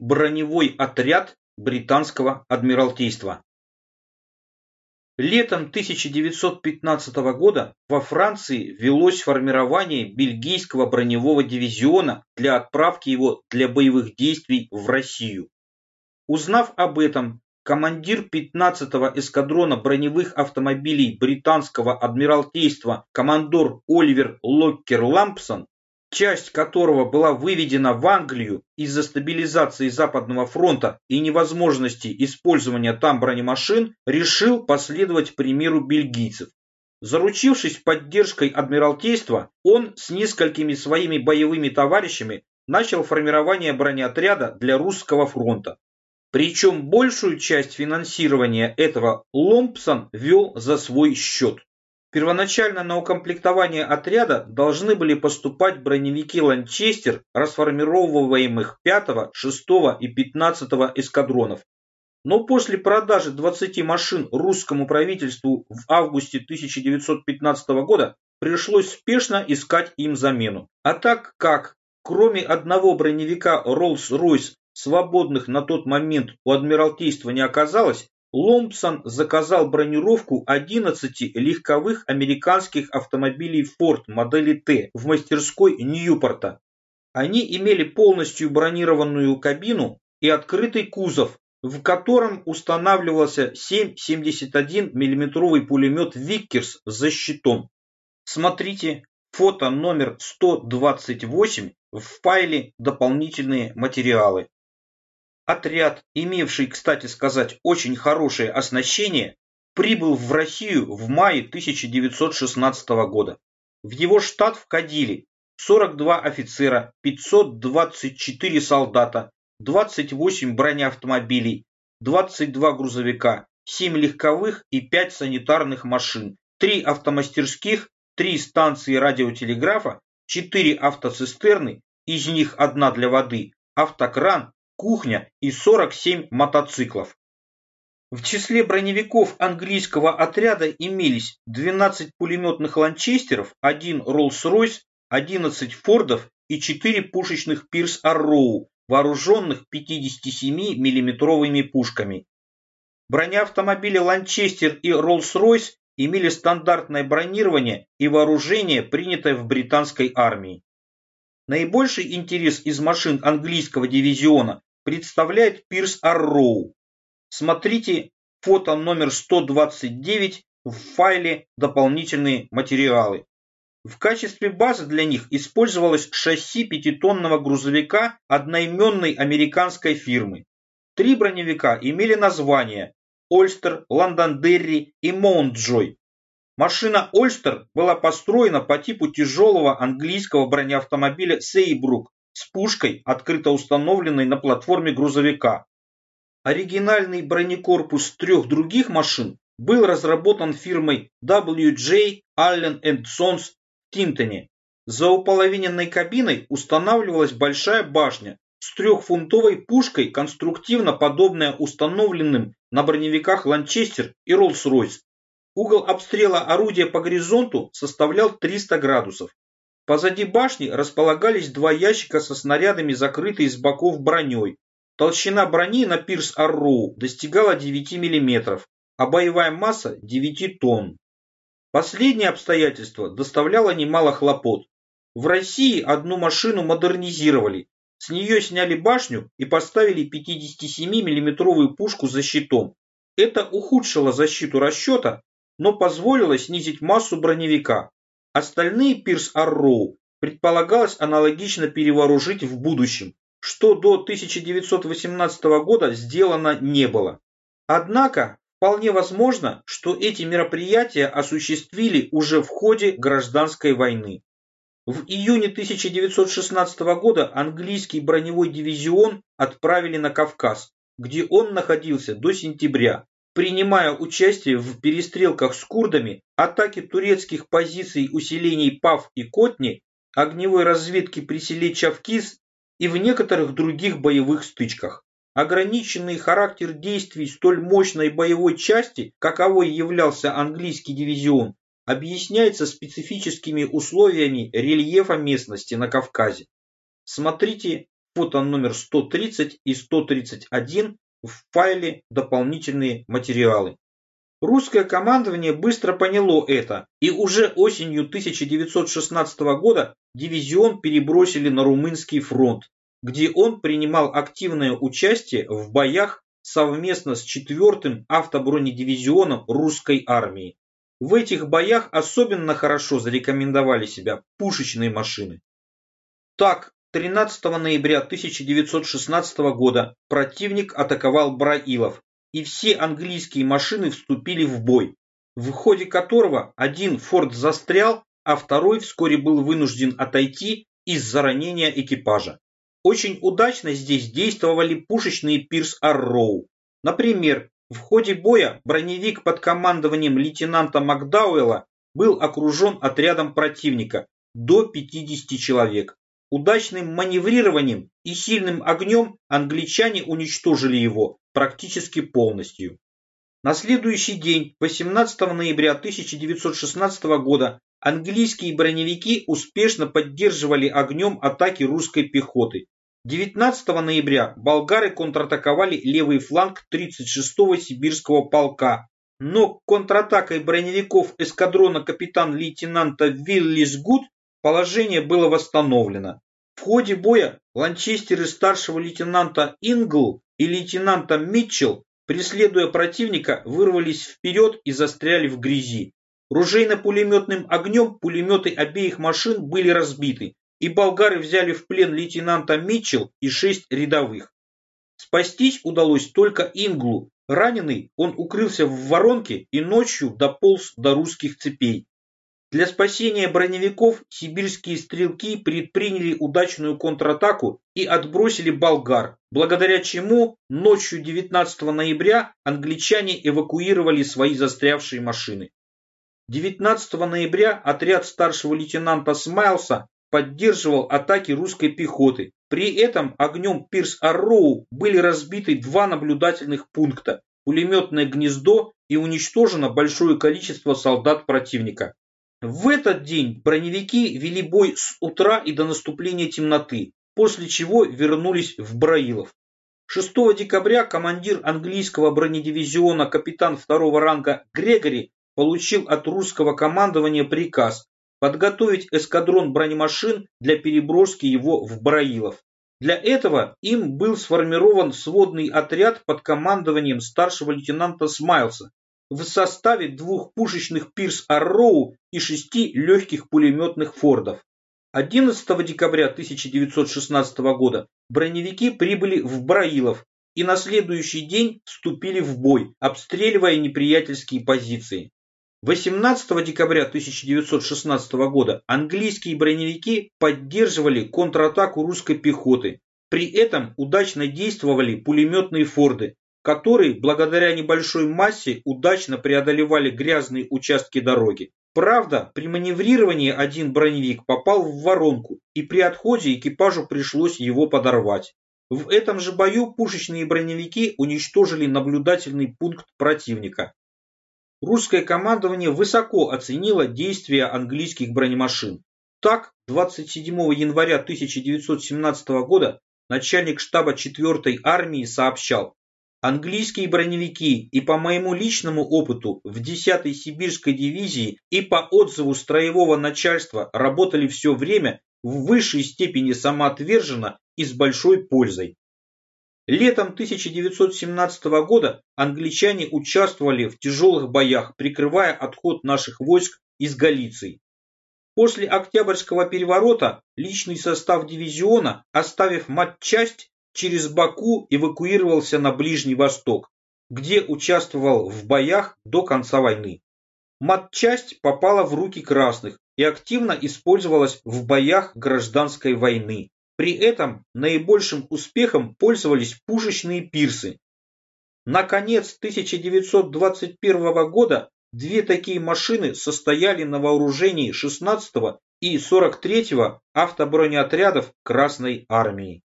Броневой отряд британского адмиралтейства. Летом 1915 года во Франции велось формирование бельгийского броневого дивизиона для отправки его для боевых действий в Россию. Узнав об этом, командир 15-го эскадрона броневых автомобилей британского адмиралтейства командор Оливер Локкер Лампсон часть которого была выведена в Англию из-за стабилизации Западного фронта и невозможности использования там бронемашин, решил последовать примеру бельгийцев. Заручившись поддержкой Адмиралтейства, он с несколькими своими боевыми товарищами начал формирование бронеотряда для русского фронта. Причем большую часть финансирования этого Ломпсон вел за свой счет. Первоначально на укомплектование отряда должны были поступать броневики «Ланчестер», расформировываемых 5, 6 и 15 эскадронов. Но после продажи 20 машин русскому правительству в августе 1915 года пришлось спешно искать им замену. А так как, кроме одного броневика Rolls-Royce, свободных на тот момент у Адмиралтейства не оказалось, Ломпсон заказал бронировку 11 легковых американских автомобилей Ford модели Т в мастерской Ньюпорта. Они имели полностью бронированную кабину и открытый кузов, в котором устанавливался 7,71 мм пулемет Виккерс с щитом. Смотрите фото номер 128 в файле «Дополнительные материалы». Отряд, имевший, кстати сказать, очень хорошее оснащение, прибыл в Россию в мае 1916 года. В его штат входили 42 офицера, 524 солдата, 28 бронеавтомобилей, 22 грузовика, 7 легковых и 5 санитарных машин, 3 автомастерских, 3 станции радиотелеграфа, 4 автоцистерны, из них одна для воды, автокран, кухня и 47 мотоциклов. В числе броневиков английского отряда имелись 12 пулеметных ланчестеров, 1 Роллс-Ройс, 11 Фордов и 4 пушечных Пирс Арроу, вооруженных 57 миллиметровыми пушками. Бронеавтомобили Ланчестер и Роллс-Ройс имели стандартное бронирование и вооружение, принятое в британской армии. Наибольший интерес из машин английского дивизиона представляет Пирс Арроу. Смотрите фото номер 129 в файле «Дополнительные материалы». В качестве базы для них использовалось шасси пятитонного грузовика одноименной американской фирмы. Три броневика имели названия Ольстер, Лондондерри и Моунтджой. Машина Ольстер была построена по типу тяжелого английского бронеавтомобиля Сейбрук с пушкой, открыто установленной на платформе грузовика. Оригинальный бронекорпус трех других машин был разработан фирмой WJ Allen Sons в Тинтоне. За уполовиненной кабиной устанавливалась большая башня с трехфунтовой пушкой, конструктивно подобная установленным на броневиках Ланчестер и Роллс-Ройс. Угол обстрела орудия по горизонту составлял 300 градусов. Позади башни располагались два ящика со снарядами, закрытые с боков броней. Толщина брони на пирс Арроу достигала 9 мм, а боевая масса 9 тонн. Последнее обстоятельство доставляло немало хлопот. В России одну машину модернизировали. С нее сняли башню и поставили 57 миллиметровую пушку за щитом. Это ухудшило защиту расчета, но позволило снизить массу броневика. Остальные Пирс Арроу предполагалось аналогично перевооружить в будущем, что до 1918 года сделано не было. Однако, вполне возможно, что эти мероприятия осуществили уже в ходе гражданской войны. В июне 1916 года английский броневой дивизион отправили на Кавказ, где он находился до сентября, принимая участие в перестрелках с курдами, атаке турецких позиций усилений Пав и Котни, огневой разведке при селе Чавкиз и в некоторых других боевых стычках. Ограниченный характер действий столь мощной боевой части, каковой являлся английский дивизион, объясняется специфическими условиями рельефа местности на Кавказе. Смотрите фото номер 130 и 131 в файле «Дополнительные материалы». Русское командование быстро поняло это, и уже осенью 1916 года дивизион перебросили на Румынский фронт, где он принимал активное участие в боях совместно с 4-м автобронедивизионом русской армии. В этих боях особенно хорошо зарекомендовали себя пушечные машины. Так, 13 ноября 1916 года противник атаковал Браилов, и все английские машины вступили в бой, в ходе которого один форт застрял, а второй вскоре был вынужден отойти из-за ранения экипажа. Очень удачно здесь действовали пушечные Пирс Арроу. Например, в ходе боя броневик под командованием лейтенанта Макдауэлла был окружен отрядом противника до 50 человек. Удачным маневрированием и сильным огнем англичане уничтожили его практически полностью. На следующий день, 18 ноября 1916 года, английские броневики успешно поддерживали огнем атаки русской пехоты, 19 ноября болгары контратаковали левый фланг 36-го сибирского полка, но контратакой броневиков эскадрона капитан-лейтенанта Виллисгуд положение было восстановлено. В ходе боя ланчестеры старшего лейтенанта Ингл и лейтенанта Митчелл, преследуя противника, вырвались вперед и застряли в грязи. Ружейно-пулеметным огнем пулеметы обеих машин были разбиты, и болгары взяли в плен лейтенанта Митчелл и шесть рядовых. Спастись удалось только Инглу. Раненый он укрылся в воронке и ночью дополз до русских цепей. Для спасения броневиков сибирские стрелки предприняли удачную контратаку и отбросили болгар, благодаря чему ночью 19 ноября англичане эвакуировали свои застрявшие машины. 19 ноября отряд старшего лейтенанта Смайлса поддерживал атаки русской пехоты. При этом огнем Пирс Арроу были разбиты два наблюдательных пункта, пулеметное гнездо и уничтожено большое количество солдат противника. В этот день броневики вели бой с утра и до наступления темноты, после чего вернулись в Браилов. 6 декабря командир английского бронедивизиона капитан второго ранга Грегори получил от русского командования приказ подготовить эскадрон бронемашин для переброски его в Браилов. Для этого им был сформирован сводный отряд под командованием старшего лейтенанта Смайлса в составе двух пушечных Пирс Арроу и шести легких пулеметных Фордов. 11 декабря 1916 года броневики прибыли в Браилов и на следующий день вступили в бой, обстреливая неприятельские позиции. 18 декабря 1916 года английские броневики поддерживали контратаку русской пехоты. При этом удачно действовали пулеметные форды, которые благодаря небольшой массе удачно преодолевали грязные участки дороги. Правда, при маневрировании один броневик попал в воронку, и при отходе экипажу пришлось его подорвать. В этом же бою пушечные броневики уничтожили наблюдательный пункт противника. Русское командование высоко оценило действия английских бронемашин. Так, 27 января 1917 года начальник штаба 4-й армии сообщал, Английские броневики и по моему личному опыту в 10-й сибирской дивизии и по отзыву строевого начальства работали все время в высшей степени самоотверженно и с большой пользой. Летом 1917 года англичане участвовали в тяжелых боях, прикрывая отход наших войск из Галиции. После Октябрьского переворота личный состав дивизиона, оставив матчасть, через Баку эвакуировался на Ближний Восток, где участвовал в боях до конца войны. Матчасть попала в руки красных и активно использовалась в боях гражданской войны. При этом наибольшим успехом пользовались пушечные пирсы. Наконец 1921 года две такие машины состояли на вооружении 16 и 43 автобронеотрядов Красной Армии.